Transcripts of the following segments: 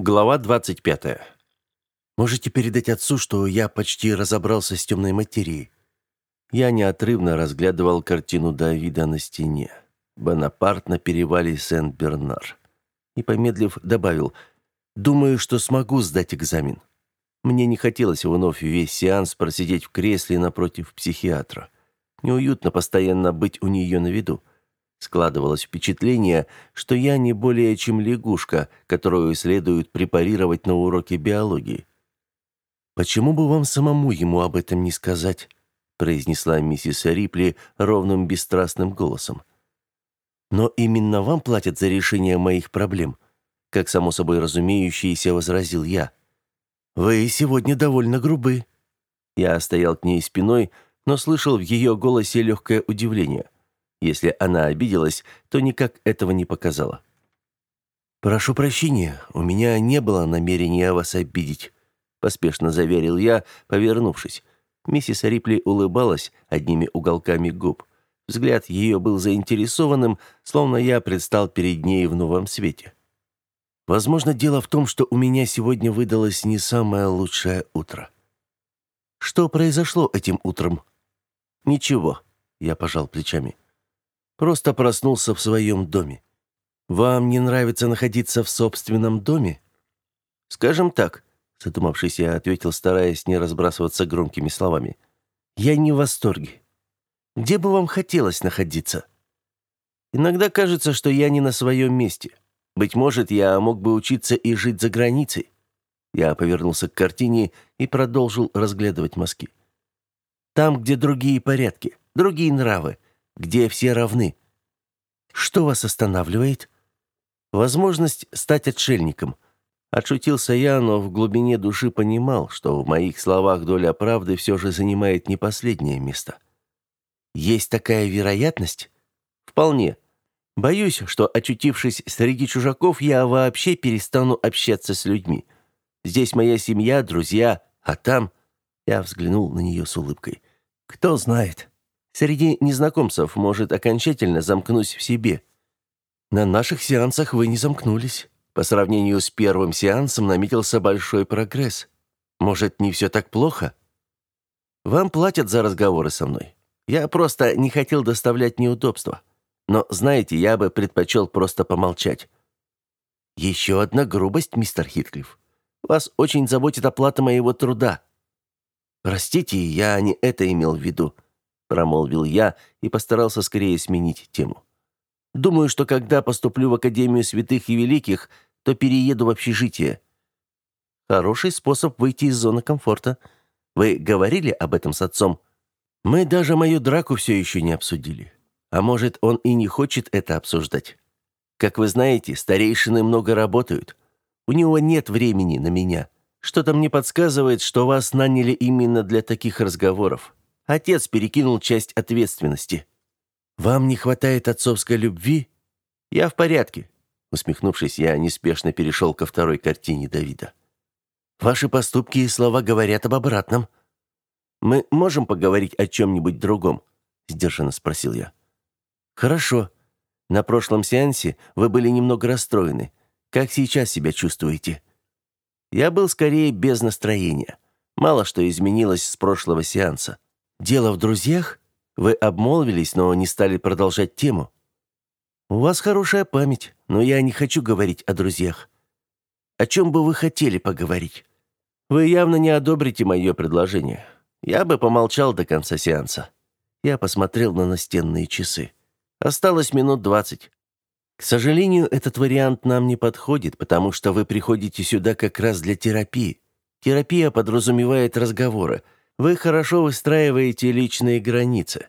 Глава 25. Можете передать отцу, что я почти разобрался с темной материей. Я неотрывно разглядывал картину Давида на стене. Бонапарт на перевале Сен-Бернар. И, помедлив, добавил, «Думаю, что смогу сдать экзамен». Мне не хотелось вновь весь сеанс просидеть в кресле напротив психиатра. Неуютно постоянно быть у нее на виду. Складывалось впечатление, что я не более чем лягушка, которую следует препарировать на уроке биологии. «Почему бы вам самому ему об этом не сказать?» произнесла миссис Рипли ровным бесстрастным голосом. «Но именно вам платят за решение моих проблем», как само собой разумеющееся возразил я. «Вы сегодня довольно грубы». Я стоял к ней спиной, но слышал в ее голосе легкое удивление – если она обиделась, то никак этого не показала. «Прошу прощения, у меня не было намерения вас обидеть», — поспешно заверил я, повернувшись. Миссис Рипли улыбалась одними уголками губ. Взгляд ее был заинтересованным, словно я предстал перед ней в новом свете. Возможно, дело в том, что у меня сегодня выдалось не самое лучшее утро. Что произошло этим утром? Ничего, я пожал плечами. Просто проснулся в своем доме. Вам не нравится находиться в собственном доме? Скажем так, задумавшись, я ответил, стараясь не разбрасываться громкими словами. Я не в восторге. Где бы вам хотелось находиться? Иногда кажется, что я не на своем месте. Быть может, я мог бы учиться и жить за границей. Я повернулся к картине и продолжил разглядывать мазки. Там, где другие порядки, другие нравы, где все равны. Что вас останавливает? Возможность стать отшельником. Отшутился я, но в глубине души понимал, что в моих словах доля правды все же занимает не последнее место. Есть такая вероятность? Вполне. Боюсь, что, очутившись среди чужаков, я вообще перестану общаться с людьми. Здесь моя семья, друзья, а там... Я взглянул на нее с улыбкой. Кто знает. Среди незнакомцев может окончательно замкнусь в себе. На наших сеансах вы не замкнулись. По сравнению с первым сеансом наметился большой прогресс. Может, не все так плохо? Вам платят за разговоры со мной. Я просто не хотел доставлять неудобства. Но, знаете, я бы предпочел просто помолчать. Еще одна грубость, мистер Хитклифф. Вас очень заботит оплата моего труда. Простите, я не это имел в виду промолвил я и постарался скорее сменить тему. Думаю, что когда поступлю в Академию святых и великих, то перееду в общежитие. Хороший способ выйти из зоны комфорта. Вы говорили об этом с отцом? Мы даже мою драку все еще не обсудили. А может, он и не хочет это обсуждать. Как вы знаете, старейшины много работают. У него нет времени на меня. Что-то мне подсказывает, что вас наняли именно для таких разговоров. Отец перекинул часть ответственности. Вам не хватает отцовской любви? Я в порядке. Усмехнувшись, я неспешно перешел ко второй картине Давида. Ваши поступки и слова говорят об обратном. Мы можем поговорить о чем-нибудь другом? сдержанно спросил я. Хорошо. На прошлом сеансе вы были немного расстроены. Как сейчас себя чувствуете? Я был скорее без настроения. Мало что изменилось с прошлого сеанса. Дело в друзьях? Вы обмолвились, но не стали продолжать тему. У вас хорошая память, но я не хочу говорить о друзьях. О чем бы вы хотели поговорить? Вы явно не одобрите мое предложение. Я бы помолчал до конца сеанса. Я посмотрел на настенные часы. Осталось минут двадцать. К сожалению, этот вариант нам не подходит, потому что вы приходите сюда как раз для терапии. Терапия подразумевает разговоры – вы хорошо выстраиваете личные границы.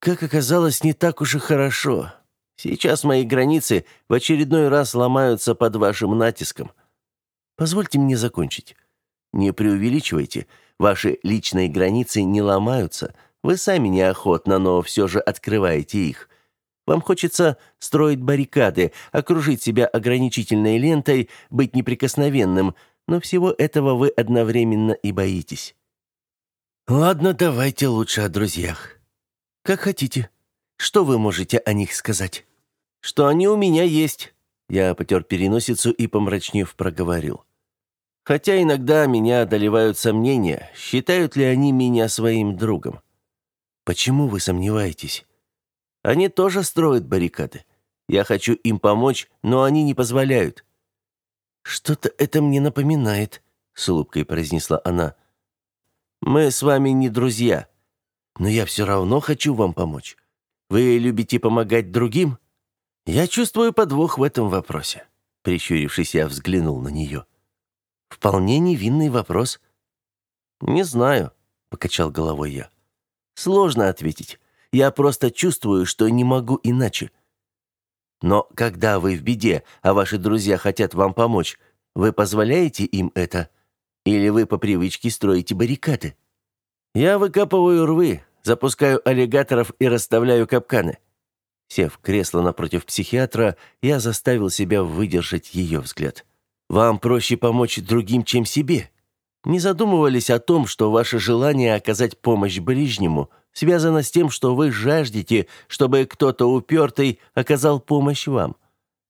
Как оказалось, не так уж и хорошо. Сейчас мои границы в очередной раз ломаются под вашим натиском. Позвольте мне закончить. Не преувеличивайте. Ваши личные границы не ломаются. Вы сами неохотно, но все же открываете их. Вам хочется строить баррикады, окружить себя ограничительной лентой, быть неприкосновенным, но всего этого вы одновременно и боитесь. Ладно, давайте лучше о друзьях. Как хотите. Что вы можете о них сказать? Что они у меня есть. Я потер переносицу и, помрачнев, проговорил. Хотя иногда меня одолевают сомнения, считают ли они меня своим другом. Почему вы сомневаетесь? Они тоже строят баррикады. Я хочу им помочь, но они не позволяют. Что-то это мне напоминает, с улыбкой произнесла она. Мы с вами не друзья, но я все равно хочу вам помочь. Вы любите помогать другим? Я чувствую подвох в этом вопросе. Прищурившись, я взглянул на нее. Вполне невинный вопрос. Не знаю, покачал головой я. Сложно ответить. Я просто чувствую, что не могу иначе. Но когда вы в беде, а ваши друзья хотят вам помочь, вы позволяете им это? Или вы по привычке строите баррикады? Я выкапываю рвы, запускаю аллигаторов и расставляю капканы. Сев в кресло напротив психиатра, я заставил себя выдержать ее взгляд. «Вам проще помочь другим, чем себе. Не задумывались о том, что ваше желание оказать помощь ближнему связано с тем, что вы жаждете, чтобы кто-то упертый оказал помощь вам.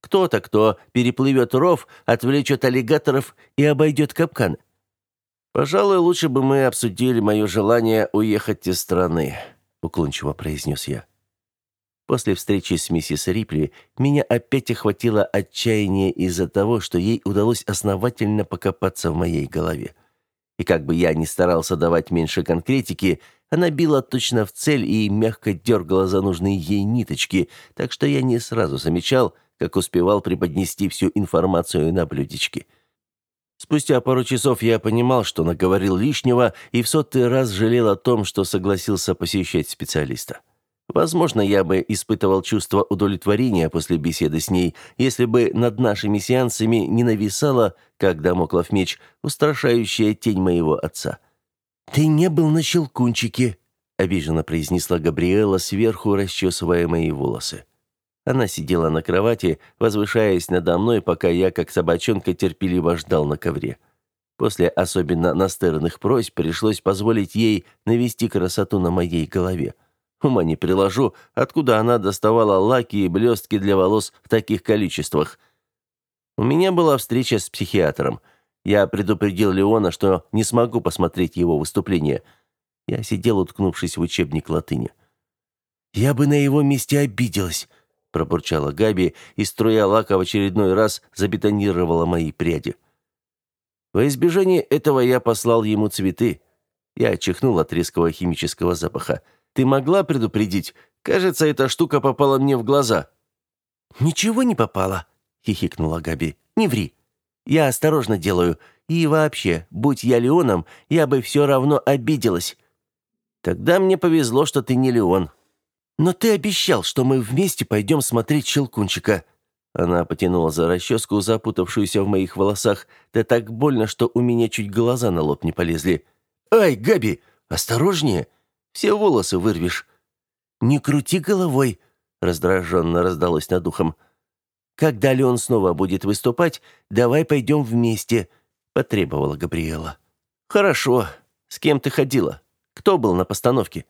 Кто-то, кто переплывет ров, отвлечет аллигаторов и обойдет капкан. Пожалуй, лучше бы мы обсудили мое желание уехать из страны», — уклончиво произнес я. После встречи с миссис Рипли меня опять охватило отчаяние из-за того, что ей удалось основательно покопаться в моей голове. И как бы я ни старался давать меньше конкретики, она била точно в цель и мягко дергала за нужные ей ниточки, так что я не сразу замечал, как успевал преподнести всю информацию на блюдечке. Спустя пару часов я понимал, что наговорил лишнего, и в сотый раз жалел о том, что согласился посещать специалиста. Возможно, я бы испытывал чувство удовлетворения после беседы с ней, если бы над нашими сеансами не нависала, как дамоклов меч, устрашающая тень моего отца. «Ты не был на щелкунчике», — обиженно произнесла Габриэла, сверху расчесывая мои волосы. Она сидела на кровати, возвышаясь надо мной, пока я, как собачонка, терпеливо ждал на ковре. После особенно настырных просьб пришлось позволить ей навести красоту на моей голове. Ума не приложу, откуда она доставала лаки и блестки для волос в таких количествах. У меня была встреча с психиатром. Я предупредил Леона, что не смогу посмотреть его выступление. Я сидел, уткнувшись в учебник латыни. «Я бы на его месте обиделась», — пробурчала Габи, и струя лака в очередной раз забетонировала мои пряди. Во избежание этого я послал ему цветы. Я чихнул от резкого химического запаха. Ты могла предупредить? Кажется, эта штука попала мне в глаза». «Ничего не попало», — хихикнула Габи. «Не ври. Я осторожно делаю. И вообще, будь я Леоном, я бы все равно обиделась». «Тогда мне повезло, что ты не Леон». «Но ты обещал, что мы вместе пойдем смотреть Щелкунчика». Она потянула за расческу, запутавшуюся в моих волосах, да так больно, что у меня чуть глаза на лоб не полезли. «Ай, Габи, осторожнее!» Все волосы вырвешь». «Не крути головой», — раздраженно раздалось над ухом. «Когда Леон снова будет выступать, давай пойдем вместе», — потребовала Габриэла. «Хорошо. С кем ты ходила? Кто был на постановке?»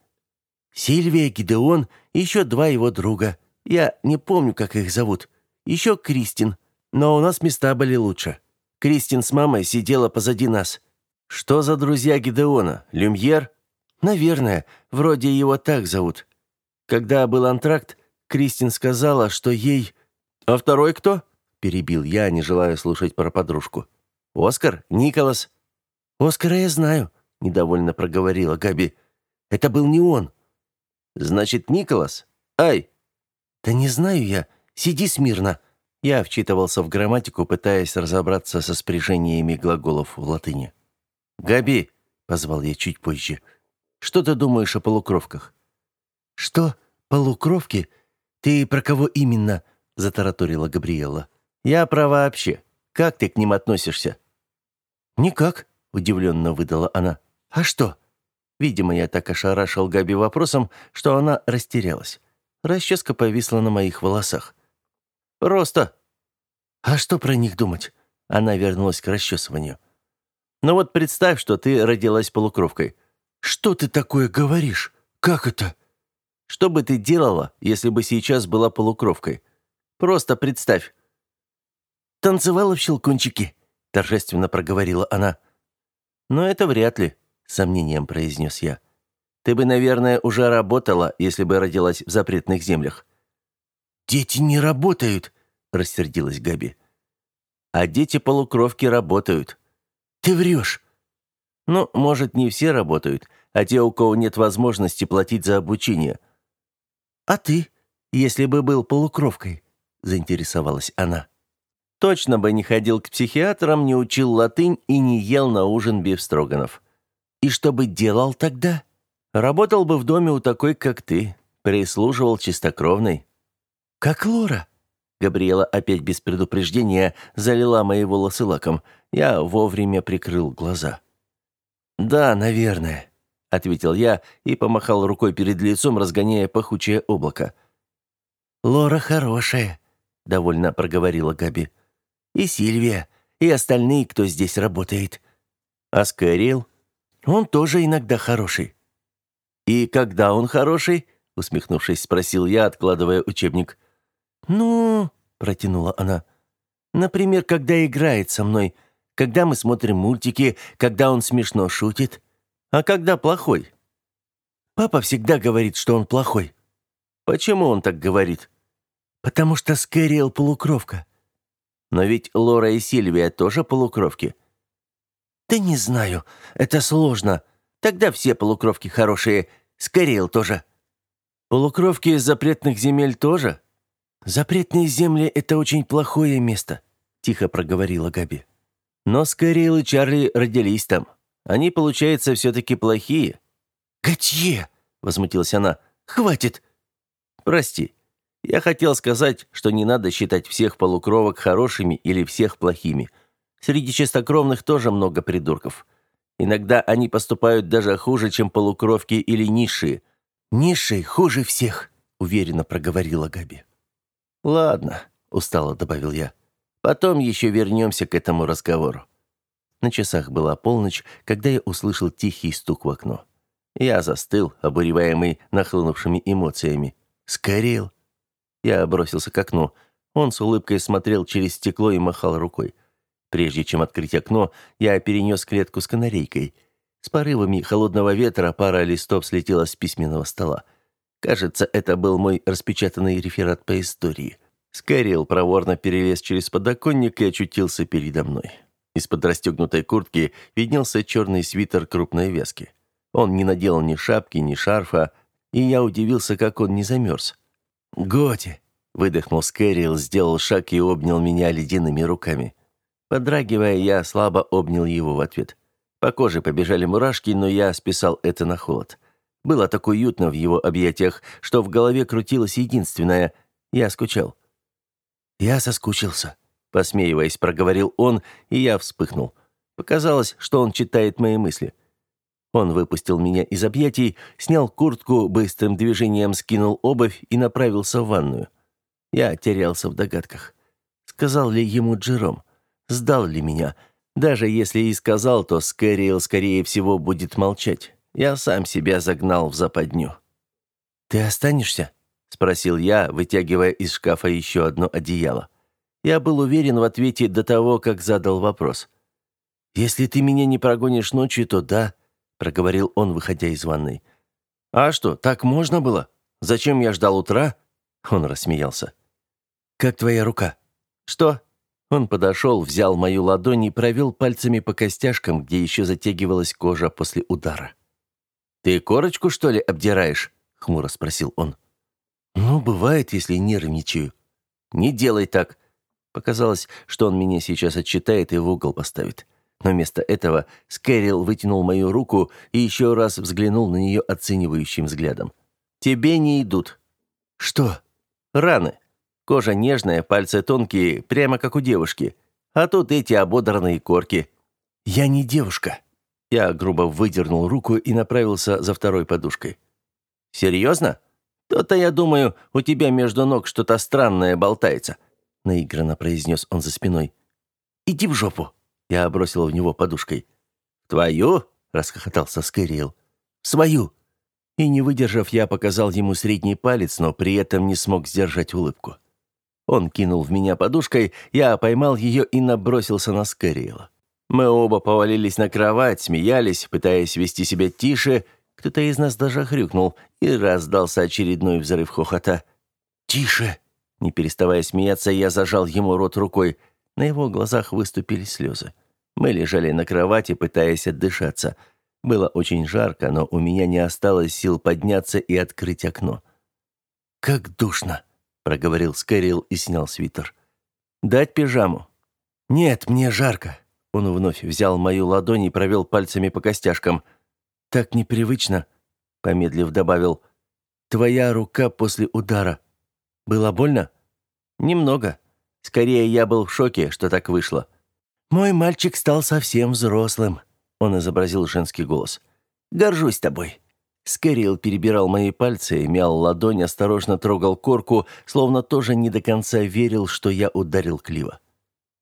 «Сильвия, Гидеон еще два его друга. Я не помню, как их зовут. Еще Кристин. Но у нас места были лучше. Кристин с мамой сидела позади нас». «Что за друзья Гидеона? Люмьер?» Наверное, вроде его так зовут. Когда был антракт, Кристин сказала, что ей... А второй кто? Перебил я, не желая слушать про подружку. Оскар? Николас? Оскара я знаю, недовольно проговорила Габи. Это был не он. Значит, Николас? Ай! Да не знаю я. Сиди смирно. Я вчитывался в грамматику, пытаясь разобраться со спряжениями глаголов в латыни. «Габи!» — позвал я чуть позже. Что ты думаешь о полукровках?» «Что? Полукровки? Ты про кого именно?» — затараторила Габриэла. «Я про вообще. Как ты к ним относишься?» «Никак», — удивленно выдала она. «А что?» Видимо, я так ошарашил Габи вопросом, что она растерялась. Расческа повисла на моих волосах. «Просто». «А что про них думать?» Она вернулась к расчесыванию. «Ну вот представь, что ты родилась полукровкой. «Что ты такое говоришь? Как это?» «Что бы ты делала, если бы сейчас была полукровкой? Просто представь». танцевала в щелкунчике?» — торжественно проговорила она. «Но это вряд ли», — сомнением произнес я. «Ты бы, наверное, уже работала, если бы родилась в запретных землях». «Дети не работают», — рассердилась Габи. «А дети-полукровки работают». «Ты врешь». «Ну, может, не все работают, а те, у кого нет возможности платить за обучение». «А ты, если бы был полукровкой?» — заинтересовалась она. «Точно бы не ходил к психиатрам, не учил латынь и не ел на ужин бифстроганов». «И что бы делал тогда?» «Работал бы в доме у такой, как ты, прислуживал чистокровной». «Как Лора?» Габриэла опять без предупреждения залила мои волосы лаком. Я вовремя прикрыл глаза. «Да, наверное», — ответил я и помахал рукой перед лицом, разгоняя пахучее облако. «Лора хорошая», — довольно проговорила Габи. «И Сильвия, и остальные, кто здесь работает. А Скайрил? Он тоже иногда хороший». «И когда он хороший?» — усмехнувшись, спросил я, откладывая учебник. «Ну...» — протянула она. «Например, когда играет со мной, когда мы смотрим мультики, когда он смешно шутит. А когда плохой?» «Папа всегда говорит, что он плохой». «Почему он так говорит?» «Потому что Скэриэл полукровка». «Но ведь Лора и Сильвия тоже полукровки». «Да не знаю, это сложно. Тогда все полукровки хорошие, Скэриэл тоже». «Полукровки из запретных земель тоже?» «Запретные земли — это очень плохое место», — тихо проговорила Габи. «Но Скайрилл и Чарли родились там. Они, получается, все-таки плохие». «Готье!» — возмутилась она. «Хватит!» «Прости. Я хотел сказать, что не надо считать всех полукровок хорошими или всех плохими. Среди чистокровных тоже много придурков. Иногда они поступают даже хуже, чем полукровки или низшие». «Низшие хуже всех», — уверенно проговорила Габи. «Ладно», — устало добавил я. «Потом еще вернемся к этому разговору». На часах была полночь, когда я услышал тихий стук в окно. Я застыл, обуреваемый нахлынувшими эмоциями. «Скорел!» Я бросился к окну. Он с улыбкой смотрел через стекло и махал рукой. Прежде чем открыть окно, я перенес клетку с канарейкой. С порывами холодного ветра пара листов слетела с письменного стола. Кажется, это был мой распечатанный реферат по истории. Скайрилл проворно перелез через подоконник и очутился передо мной. Из-под расстегнутой куртки виднелся черный свитер крупной вязки. Он не надел ни шапки, ни шарфа, и я удивился, как он не замерз. «Готи!» — выдохнул Скайрилл, сделал шаг и обнял меня ледяными руками. Подрагивая, я слабо обнял его в ответ. По коже побежали мурашки, но я списал это на холод. Было так уютно в его объятиях, что в голове крутилось единственное — я скучал. «Я соскучился», — посмеиваясь, проговорил он, и я вспыхнул. Показалось, что он читает мои мысли. Он выпустил меня из объятий, снял куртку, быстрым движением скинул обувь и направился в ванную. Я терялся в догадках. Сказал ли ему Джером? Сдал ли меня? Даже если и сказал, то Скэриэл, скорее всего, будет молчать. Я сам себя загнал в западню. «Ты останешься?» — спросил я, вытягивая из шкафа еще одно одеяло. Я был уверен в ответе до того, как задал вопрос. «Если ты меня не прогонишь ночью, то да», — проговорил он, выходя из ванной. «А что, так можно было? Зачем я ждал утра?» Он рассмеялся. «Как твоя рука?» «Что?» Он подошел, взял мою ладонь и провел пальцами по костяшкам, где еще затягивалась кожа после удара. «Ты корочку, что ли, обдираешь?» — хмуро спросил он. «Ну, бывает, если нервничаю». «Не делай так». Показалось, что он меня сейчас отчитает и в угол поставит. Но вместо этого Скэрилл вытянул мою руку и еще раз взглянул на нее оценивающим взглядом. «Тебе не идут». «Что?» «Раны. Кожа нежная, пальцы тонкие, прямо как у девушки. А тут эти ободранные корки». «Я не девушка», я грубо выдернул руку и направился за второй подушкой. «Серьезно? То-то, я думаю, у тебя между ног что-то странное болтается», наигранно произнес он за спиной. «Иди в жопу!» Я бросил в него подушкой. «Твою?» — расхохотался Скэриэл. «Свою!» И не выдержав, я показал ему средний палец, но при этом не смог сдержать улыбку. Он кинул в меня подушкой, я поймал ее и набросился на Скэриэла. Мы оба повалились на кровать, смеялись, пытаясь вести себя тише. Кто-то из нас даже хрюкнул, и раздался очередной взрыв хохота. «Тише!» Не переставая смеяться, я зажал ему рот рукой. На его глазах выступили слезы. Мы лежали на кровати, пытаясь отдышаться. Было очень жарко, но у меня не осталось сил подняться и открыть окно. «Как душно!» — проговорил Скэрилл и снял свитер. «Дать пижаму?» «Нет, мне жарко». Он вновь взял мою ладонь и провел пальцами по костяшкам. «Так непривычно», — помедлив добавил. «Твоя рука после удара. Было больно?» «Немного. Скорее, я был в шоке, что так вышло». «Мой мальчик стал совсем взрослым», — он изобразил женский голос. «Горжусь тобой». Скэрилл перебирал мои пальцы, мял ладонь, осторожно трогал корку, словно тоже не до конца верил, что я ударил Клива.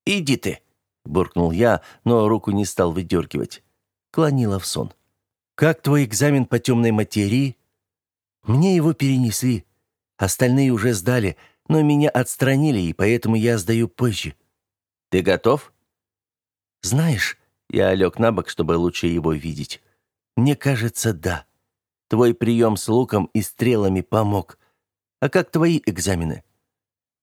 «Иди ты!» — буркнул я, но руку не стал выдергивать. Клонила в сон. «Как твой экзамен по темной материи?» «Мне его перенесли. Остальные уже сдали, но меня отстранили, и поэтому я сдаю позже». «Ты готов?» «Знаешь...» — я лег на бок, чтобы лучше его видеть. «Мне кажется, да». Твой прием с луком и стрелами помог. А как твои экзамены?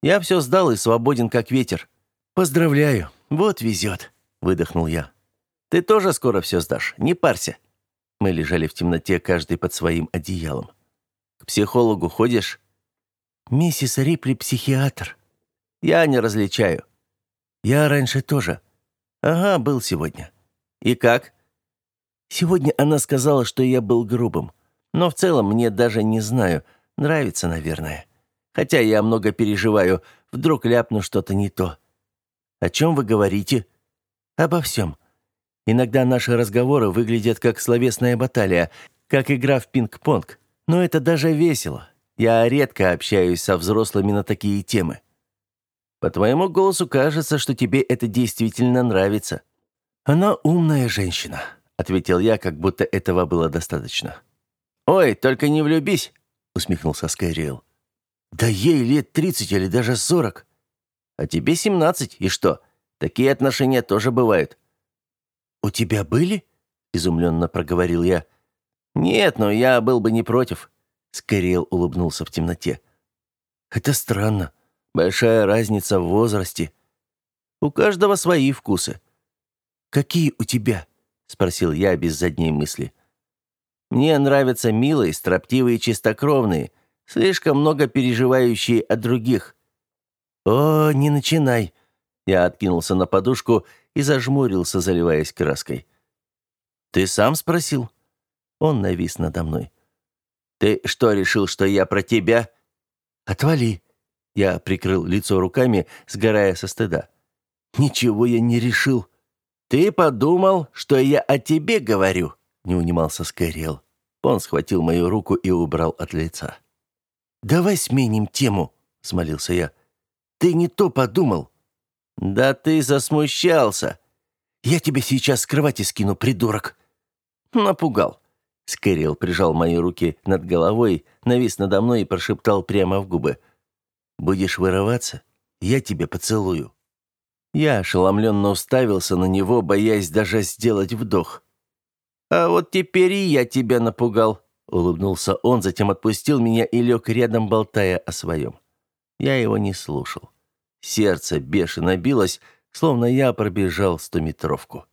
Я все сдал и свободен, как ветер. Поздравляю, вот везет, выдохнул я. Ты тоже скоро все сдашь, не парься. Мы лежали в темноте, каждый под своим одеялом. К психологу ходишь? Миссис Рипли психиатр. Я не различаю. Я раньше тоже. Ага, был сегодня. И как? Сегодня она сказала, что я был грубым. Но в целом мне даже не знаю. Нравится, наверное. Хотя я много переживаю. Вдруг ляпну что-то не то. О чем вы говорите? Обо всем. Иногда наши разговоры выглядят как словесная баталия, как игра в пинг-понг. Но это даже весело. Я редко общаюсь со взрослыми на такие темы. По твоему голосу кажется, что тебе это действительно нравится. Она умная женщина, ответил я, как будто этого было достаточно. «Ой, только не влюбись!» — усмехнулся Скайриэл. «Да ей лет тридцать или даже сорок. А тебе семнадцать, и что? Такие отношения тоже бывают». «У тебя были?» — изумленно проговорил я. «Нет, но я был бы не против». Скайриэл улыбнулся в темноте. «Это странно. Большая разница в возрасте. У каждого свои вкусы». «Какие у тебя?» — спросил я без задней мысли. Мне нравятся милые, строптивые чистокровные, слишком много переживающие о других. О, не начинай. Я откинулся на подушку и зажмурился, заливаясь краской. Ты сам спросил? Он навис надо мной. Ты что, решил, что я про тебя? Отвали. Я прикрыл лицо руками, сгорая со стыда. Ничего я не решил. Ты подумал, что я о тебе говорю? Не унимался Скайриэл. Он схватил мою руку и убрал от лица. «Давай сменим тему», — смолился я. «Ты не то подумал». «Да ты засмущался». «Я тебя сейчас с кровати скину, придурок». «Напугал». Скэрилл прижал мои руки над головой, навис надо мной и прошептал прямо в губы. «Будешь вырываться? Я тебя поцелую». Я ошеломленно уставился на него, боясь даже сделать вдох. «А вот теперь и я тебя напугал», — улыбнулся он, затем отпустил меня и лег рядом, болтая о своем. Я его не слушал. Сердце бешено билось, словно я пробежал стометровку.